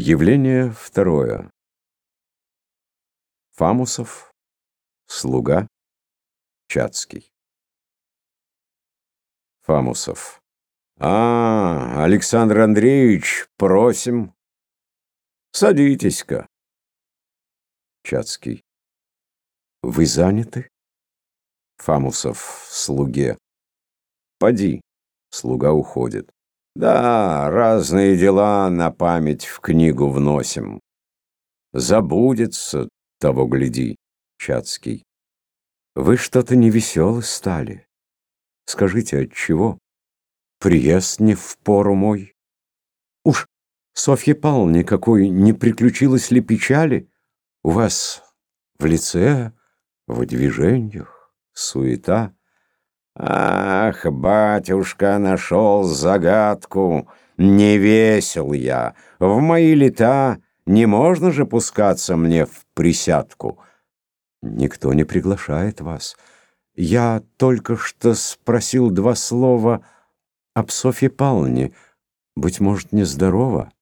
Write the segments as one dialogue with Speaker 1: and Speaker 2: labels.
Speaker 1: Явление второе. Фамусов, слуга, Чацкий. Фамусов. А, Александр Андреевич, просим. Садитесь-ка. Чацкий. Вы заняты? Фамусов, слуге. Поди. Слуга уходит. Да, разные дела на память в книгу вносим. Забудется, того гляди, Чацкий. Вы что-то невеселы стали. Скажите, от чего? Приезд не в пору мой. Уж, Софья Павловна, никакой не приключилось ли печали? У вас в лице, в движениях, суета. Ах, батюшка, нашел загадку. Не весел я. В мои лета не можно же пускаться мне в присядку. Никто не приглашает вас. Я только что спросил два слова об Софье Павловне. Быть может, нездорова?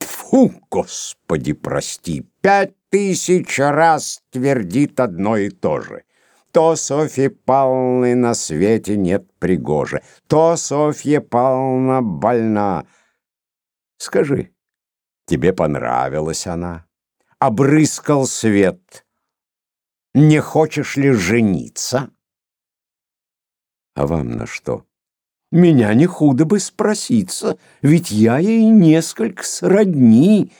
Speaker 1: Фу, господи, прости, пять тысяч раз твердит одно и то же то Софья Павловны на свете нет пригоже, то Софья Павловна больна. Скажи, тебе понравилась она? Обрыскал свет. Не хочешь ли жениться? А вам на что? Меня не худо бы спроситься, ведь я ей несколько сродни,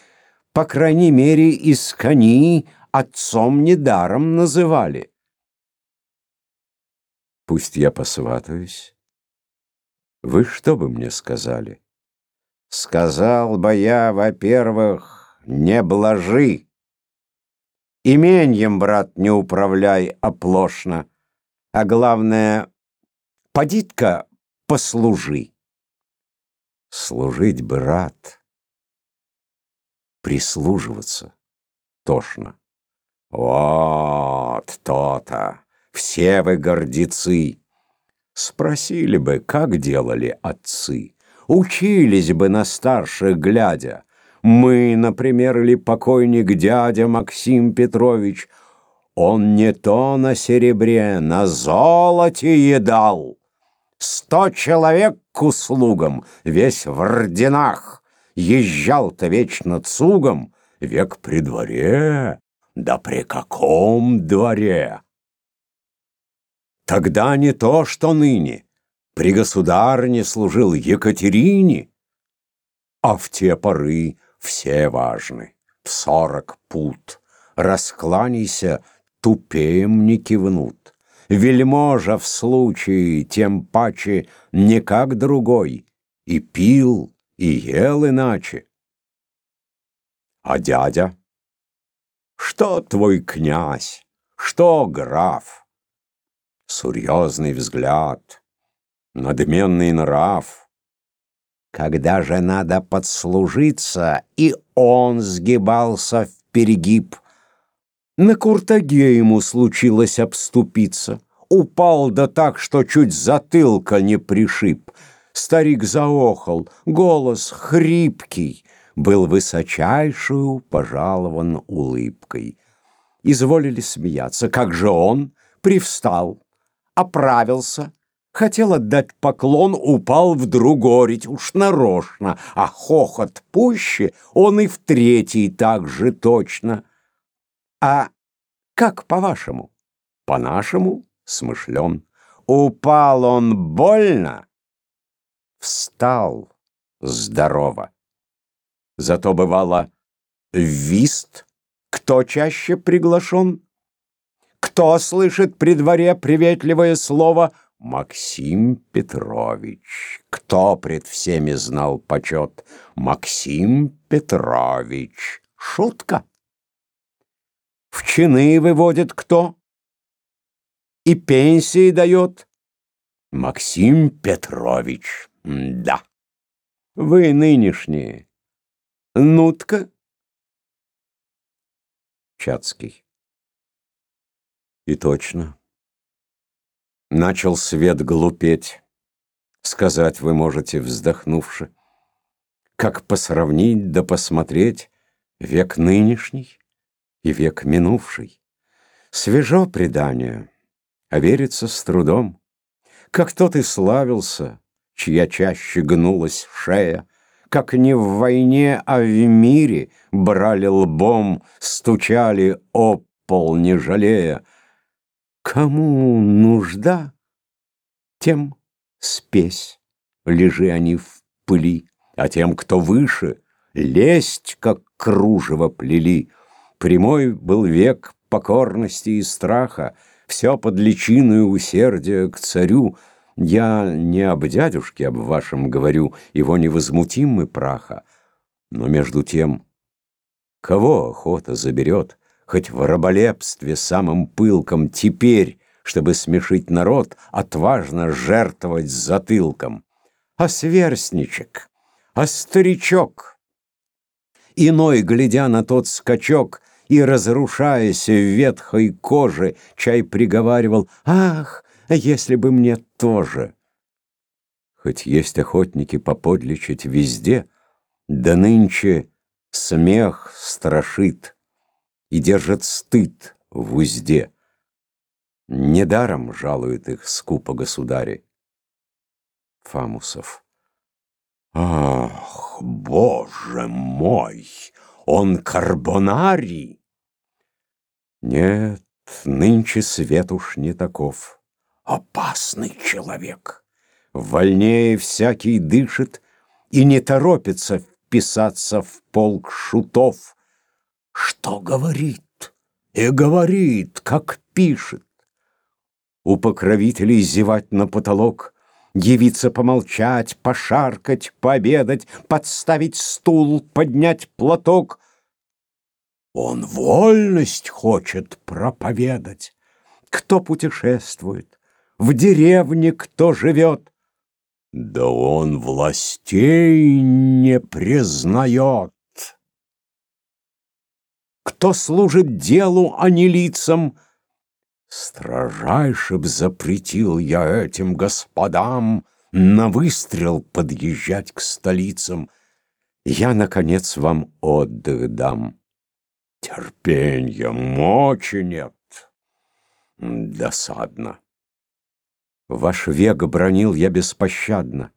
Speaker 1: по крайней мере, из кони отцом недаром называли. Пусть я посватаюсь. Вы что бы мне сказали? Сказал бы я, во-первых, не блажи. Именьем, брат, не управляй оплошно, а главное, подитка послужи. Служить бы рад, прислуживаться тошно. Вот то-то все вы гордецы. Спросили бы, как делали отцы, учились бы на старших глядя. Мы, например, или покойник дядя Максим Петрович, он не то на серебре, на золоте едал. Сто человек к услугам, весь в орденах, езжал-то вечно цугом, век при дворе, да при каком дворе? Тогда не то, что ныне. При государне служил Екатерине, а в те поры все важны. В сорок пут. Раскланяйся, тупеем не кивнут. Вельможа в случае, тем паче, не как другой, и пил, и ел иначе. А дядя? Что твой князь? Что граф? Серьезный взгляд, надменный нрав. Когда же надо подслужиться, и он сгибался в перегиб. На куртаге ему случилось обступиться. Упал да так, что чуть затылка не пришиб. Старик заохал, голос хрипкий, был высочайшую пожалован улыбкой. Изволили смеяться, как же он привстал оправился, хотел отдать поклон, упал в другорить, уж нарочно, а хохот пуще, он и в третий так же точно. А как по-вашему? По-нашему смышлен. Упал он больно, встал здорово. Зато бывало вист, кто чаще приглашен? Кто слышит при дворе приветливое слово Максим Петрович? Кто пред всеми знал почет? Максим Петрович. Шутка. В чины выводит кто? И пенсии дает? Максим Петрович. Да. Вы нынешние. Нутка? Чацкий. И точно. Начал свет глупеть. Сказать вы можете, вздохнувши. Как посравнить да посмотреть Век нынешний и век минувший. Свежо предание, а верится с трудом. Как тот и славился, чья чаще гнулась шея, Как не в войне, а в мире брали лбом, Стучали об пол, не жалея. Кому нужда, тем спесь, лежи они в пыли, А тем, кто выше, лесть, как кружево плели. Прямой был век покорности и страха, Все под личиною усердия к царю. Я не об дядюшке об вашем говорю, Его невозмутимый праха, Но между тем, кого охота заберет, Хоть в раболепстве самым пылком Теперь, чтобы смешить народ, Отважно жертвовать затылком. А сверстничек, а старичок, Иной, глядя на тот скачок, И, разрушаясь в ветхой коже, Чай приговаривал «Ах, если бы мне тоже!» Хоть есть охотники поподличить везде, Да нынче смех страшит И держит стыд в узде. Недаром жалует их скупо государи. Фамусов. Ах, боже мой, он карбонарий! Нет, нынче свет уж не таков. Опасный человек. Вольнее всякий дышит и не торопится вписаться в полк шутов. Что говорит? И говорит, как пишет. У покровителей зевать на потолок — Явиться помолчать, пошаркать, пообедать, Подставить стул, поднять платок. Он вольность хочет проповедать. Кто путешествует, в деревне кто живет. Да он властей не признает. Кто служит делу, а не лицам — Строжайше б запретил я этим господам На выстрел подъезжать к столицам. Я, наконец, вам отдых дам. Терпенья, мочи нет. Досадно. Ваш век бронил я беспощадно.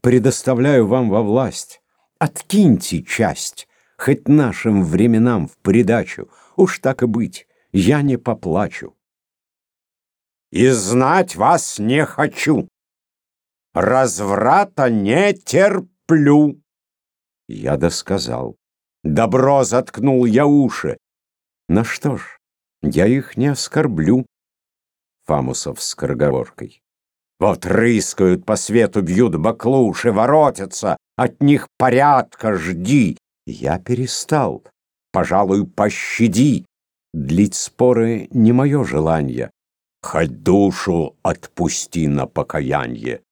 Speaker 1: Предоставляю вам во власть. Откиньте часть, хоть нашим временам в придачу. Уж так и быть, я не поплачу и знать вас не хочу. Разврата не терплю. Я досказал. Добро заткнул я уши. На что ж, я их не оскорблю. Фамусов с скороговоркой. Вот рыскают по свету, бьют баклуши, воротятся, от них порядка жди. Я перестал, пожалуй, пощади. Длить споры не мое желание. Хоть душу отпусти на покаянье.